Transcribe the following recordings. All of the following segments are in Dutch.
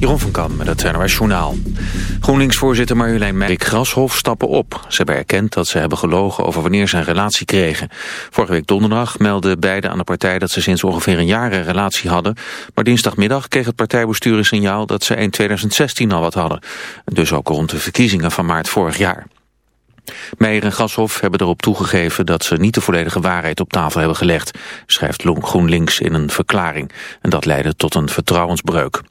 Jeroen van Kam met het NOS Journaal. GroenLinks-voorzitter Marjolein Meijik Grashof stappen op. Ze hebben erkend dat ze hebben gelogen over wanneer ze een relatie kregen. Vorige week donderdag meldden beiden aan de partij dat ze sinds ongeveer een jaar een relatie hadden. Maar dinsdagmiddag kreeg het partijbestuur een signaal dat ze in 2016 al wat hadden. Dus ook rond de verkiezingen van maart vorig jaar. Meijer en Gashoff hebben erop toegegeven dat ze niet de volledige waarheid op tafel hebben gelegd, schrijft GroenLinks in een verklaring. En dat leidde tot een vertrouwensbreuk.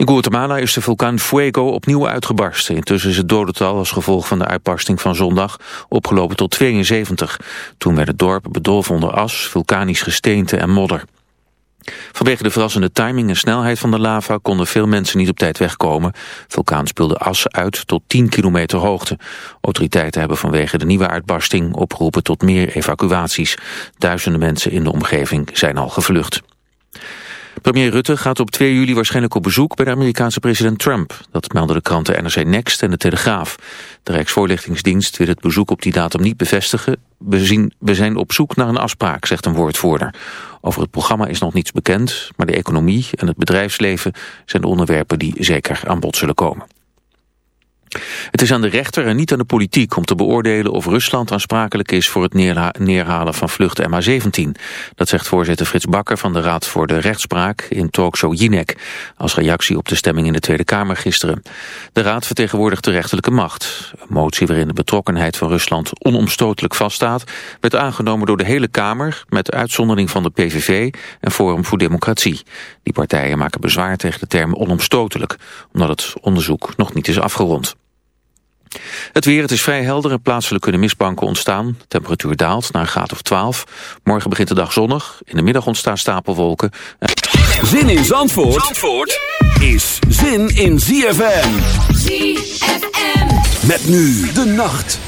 In Guatemala is de vulkaan Fuego opnieuw uitgebarsten. Intussen is het dodental als gevolg van de uitbarsting van zondag opgelopen tot 72. Toen werd het dorp bedolven onder as, vulkanisch gesteente en modder. Vanwege de verrassende timing en snelheid van de lava konden veel mensen niet op tijd wegkomen. vulkaan speelde as uit tot 10 kilometer hoogte. Autoriteiten hebben vanwege de nieuwe uitbarsting opgeroepen tot meer evacuaties. Duizenden mensen in de omgeving zijn al gevlucht. Premier Rutte gaat op 2 juli waarschijnlijk op bezoek bij de Amerikaanse president Trump. Dat melden de kranten NRC Next en de Telegraaf. De Rijksvoorlichtingsdienst wil het bezoek op die datum niet bevestigen. We, zien, we zijn op zoek naar een afspraak, zegt een woordvoerder. Over het programma is nog niets bekend, maar de economie en het bedrijfsleven zijn de onderwerpen die zeker aan bod zullen komen. Het is aan de rechter en niet aan de politiek om te beoordelen of Rusland aansprakelijk is voor het neerhalen van vlucht MH17. Dat zegt voorzitter Frits Bakker van de Raad voor de Rechtspraak in talkshow Jinek als reactie op de stemming in de Tweede Kamer gisteren. De Raad vertegenwoordigt de rechterlijke macht. Een motie waarin de betrokkenheid van Rusland onomstotelijk vaststaat werd aangenomen door de hele Kamer met uitzondering van de PVV en Forum voor Democratie. Die partijen maken bezwaar tegen de term onomstotelijk omdat het onderzoek nog niet is afgerond. Het weer, het is vrij helder en plaatselijk kunnen mistbanken ontstaan. De temperatuur daalt naar een graad of 12. Morgen begint de dag zonnig. In de middag ontstaan stapelwolken. Zin in Zandvoort, Zandvoort is zin in ZFM. ZFM. Met nu de nacht.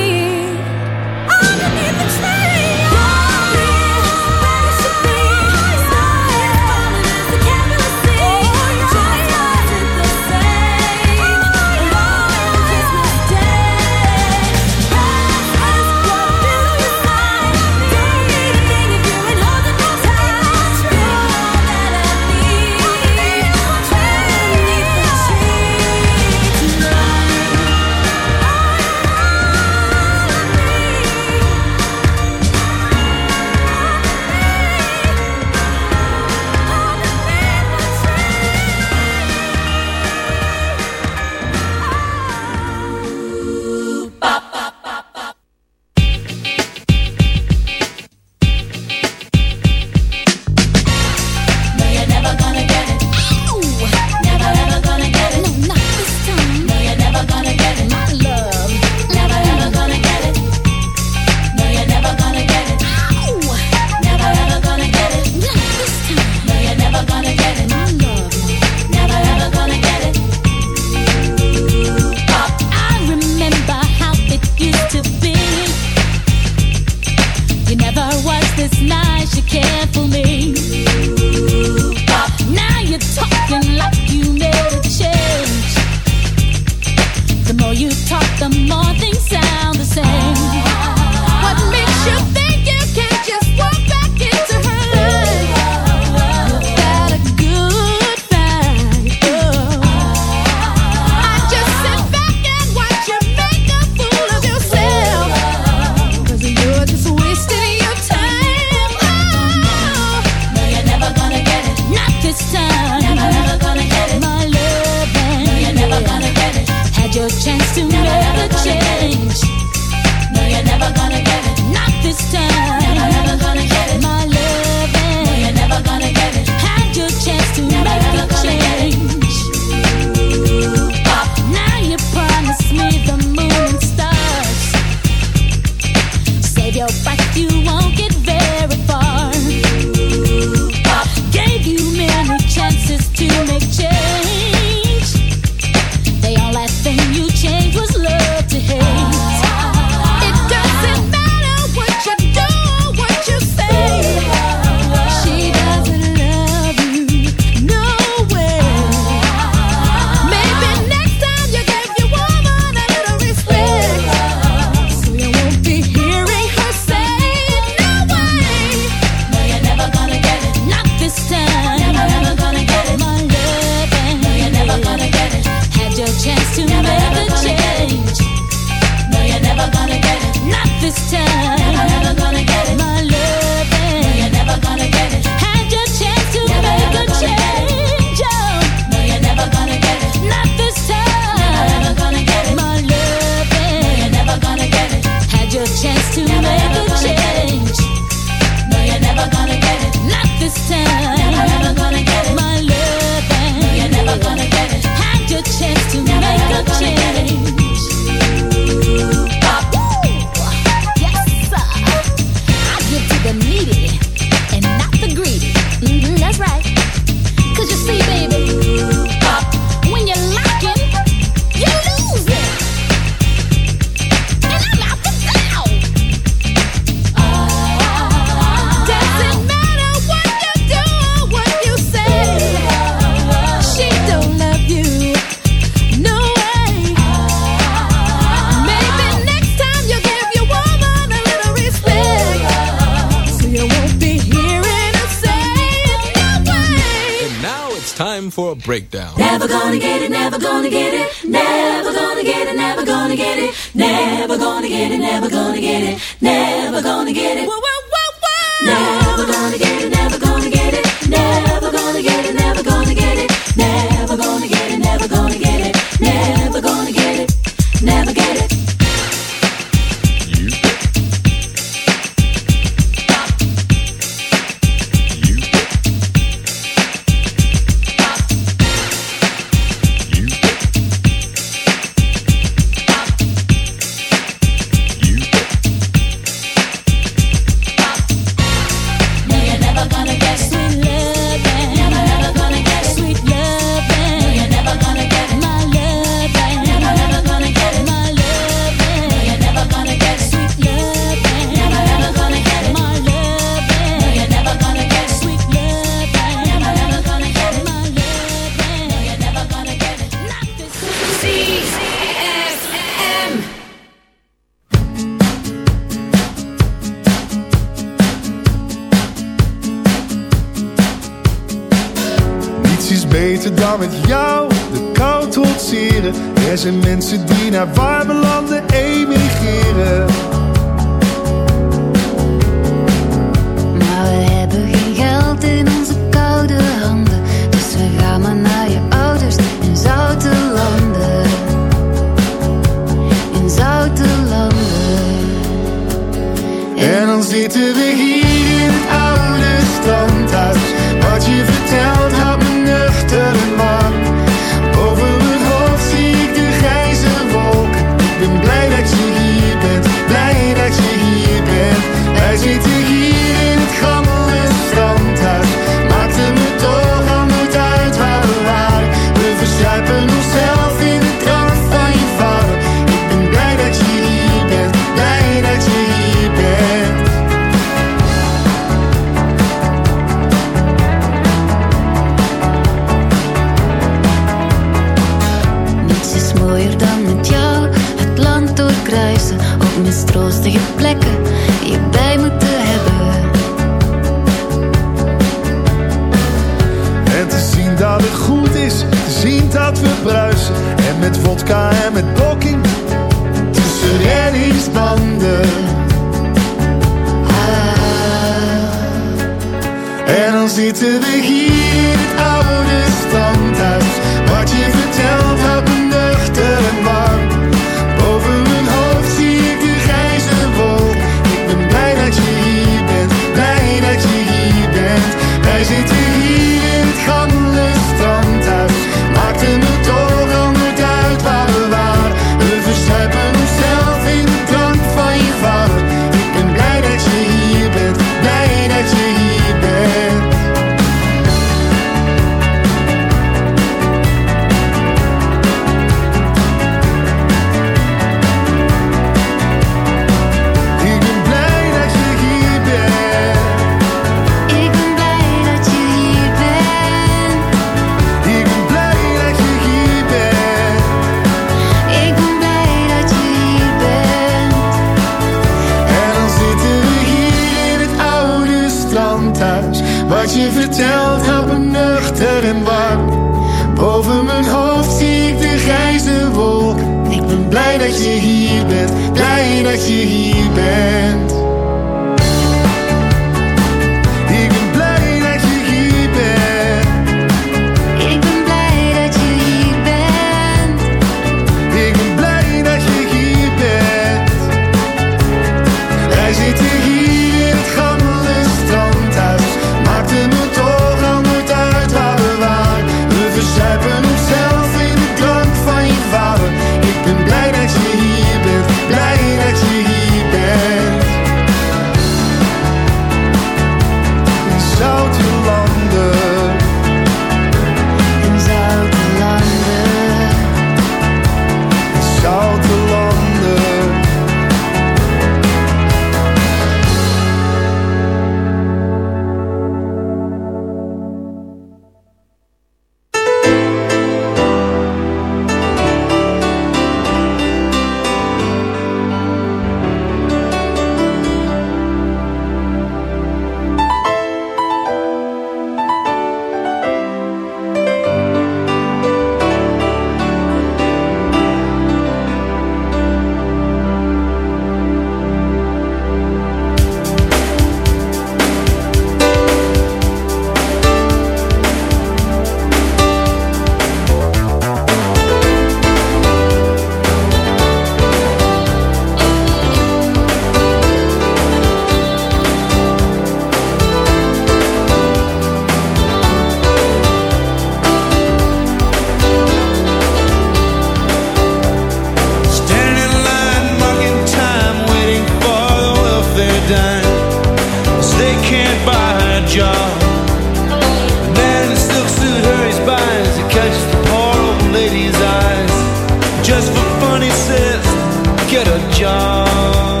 get a job.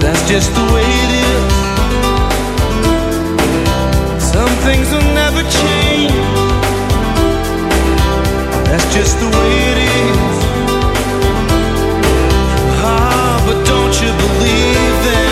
That's just the way it is. Some things will never change. That's just the way it is. Ah, but don't you believe that?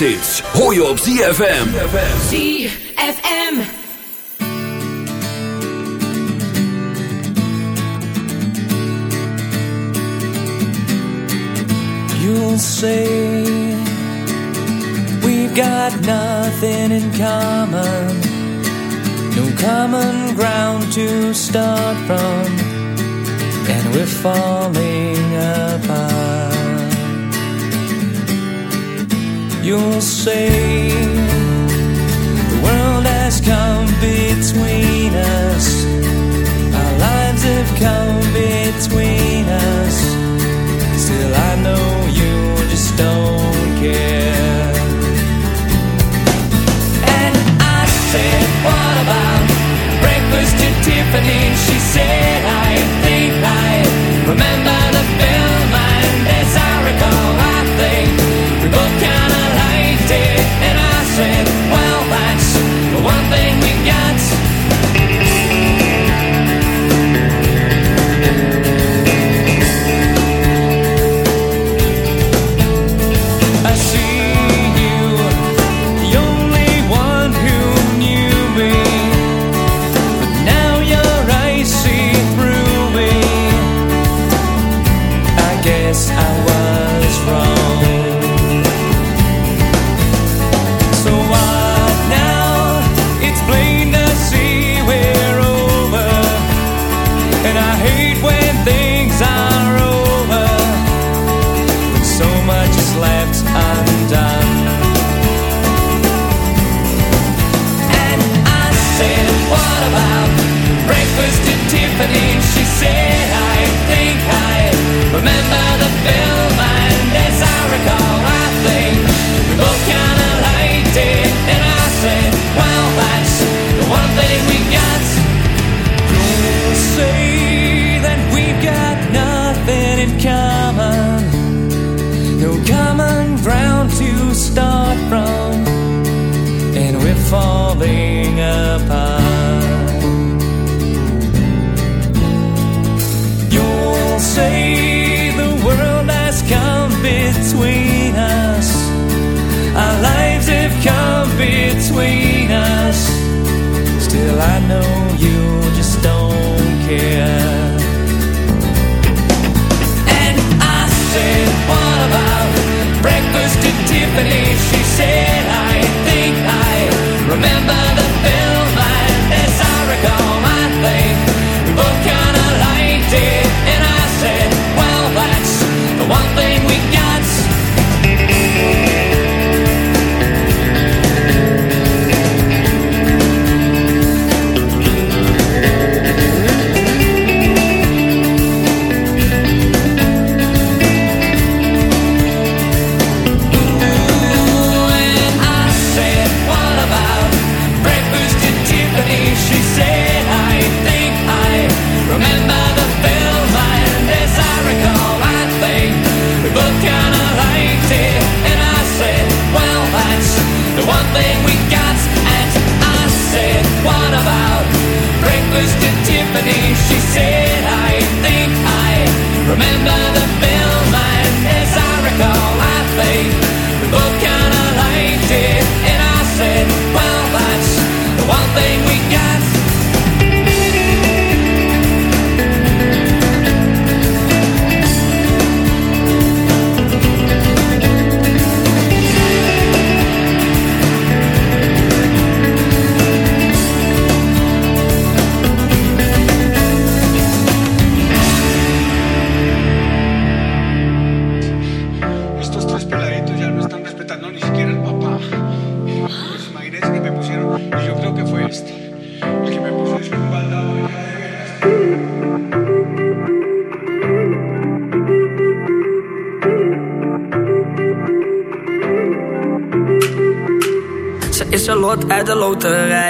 zomerhits hoor je op ZFM. ZFM. You'll say we've got nothing in common. No common ground to start from. And we're falling apart. you'll say the world has come between us. Our lives have come between us. Still I know you just don't care. And I said what about breakfast to Tiffany she said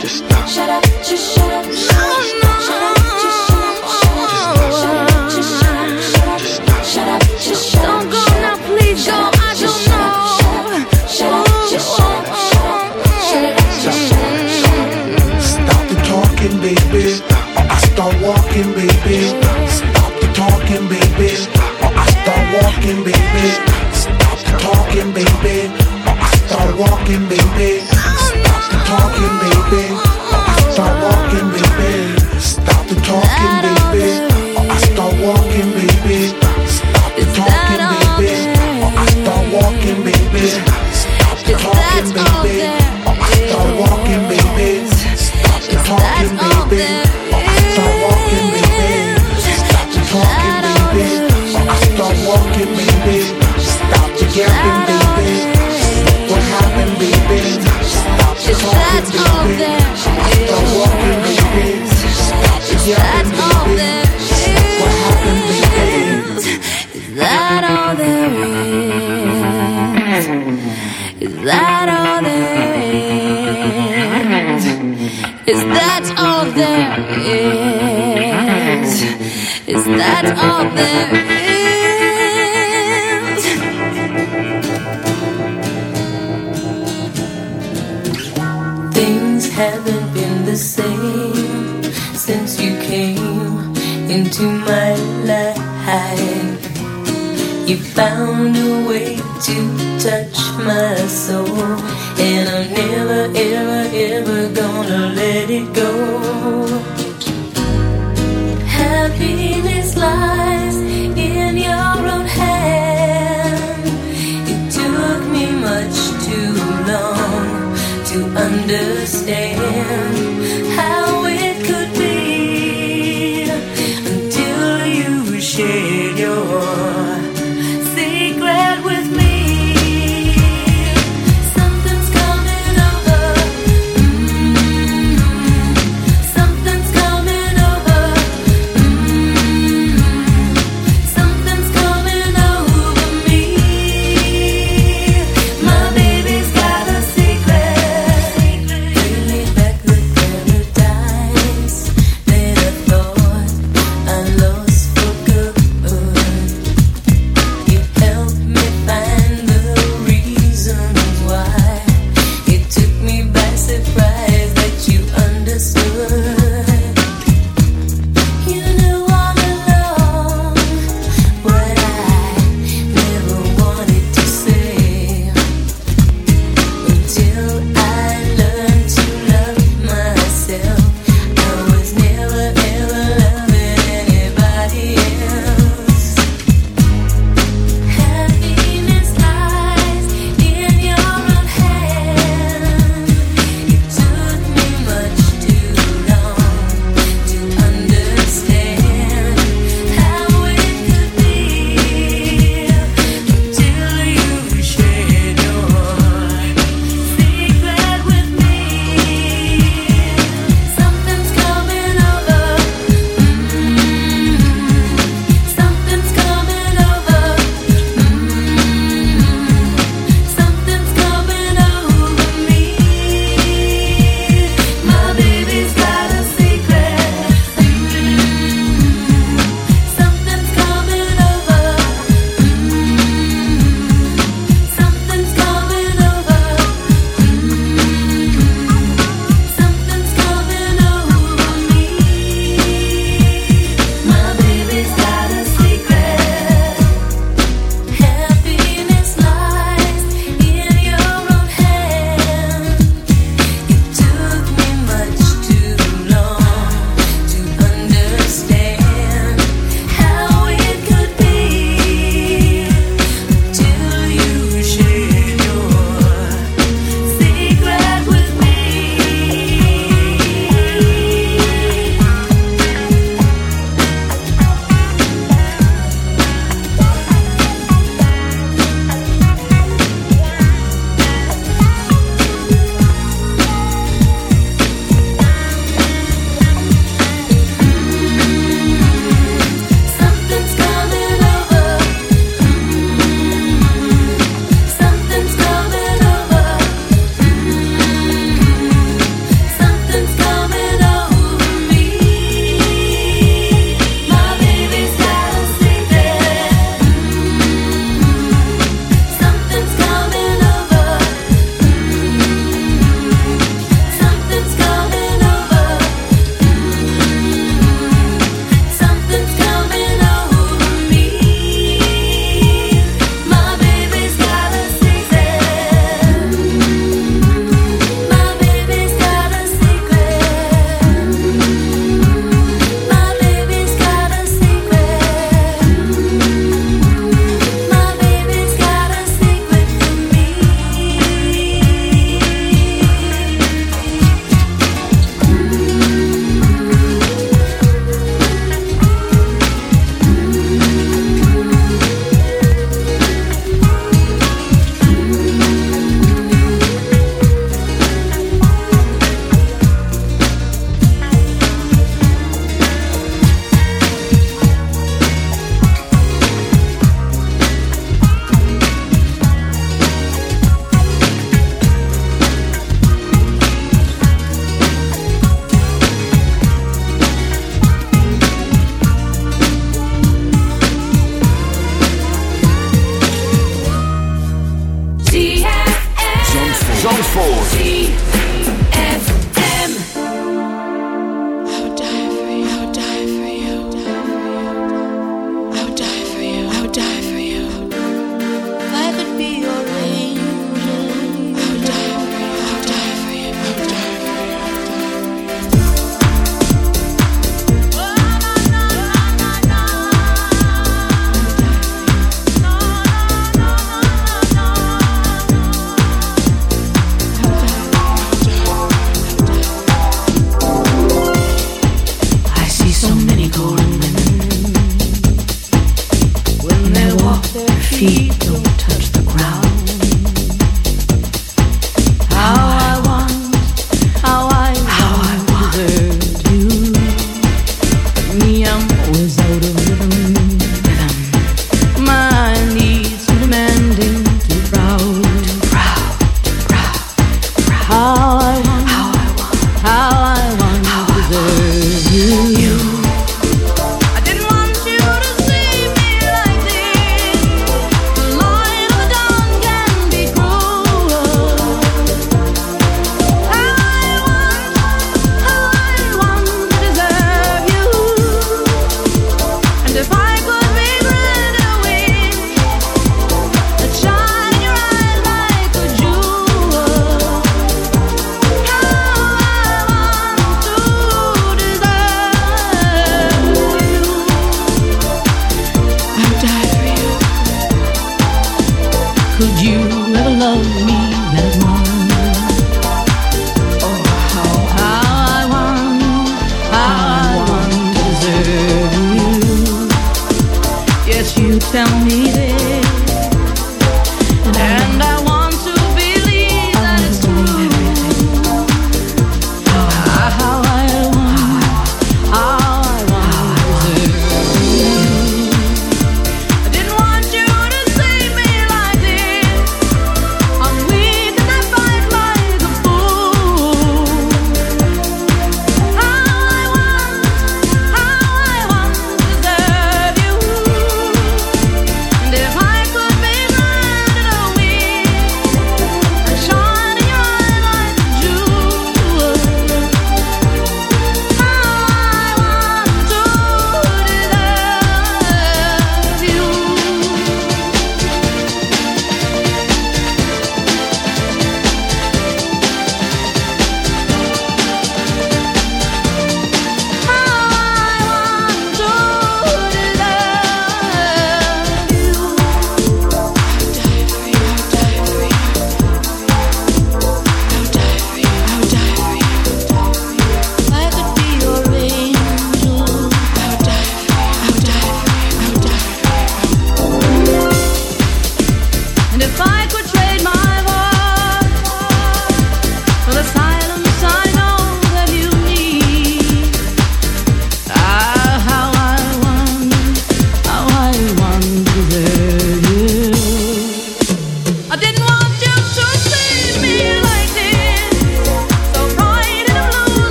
Just stop. Shut up, just shut up. No. No. Shut up. again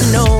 I know.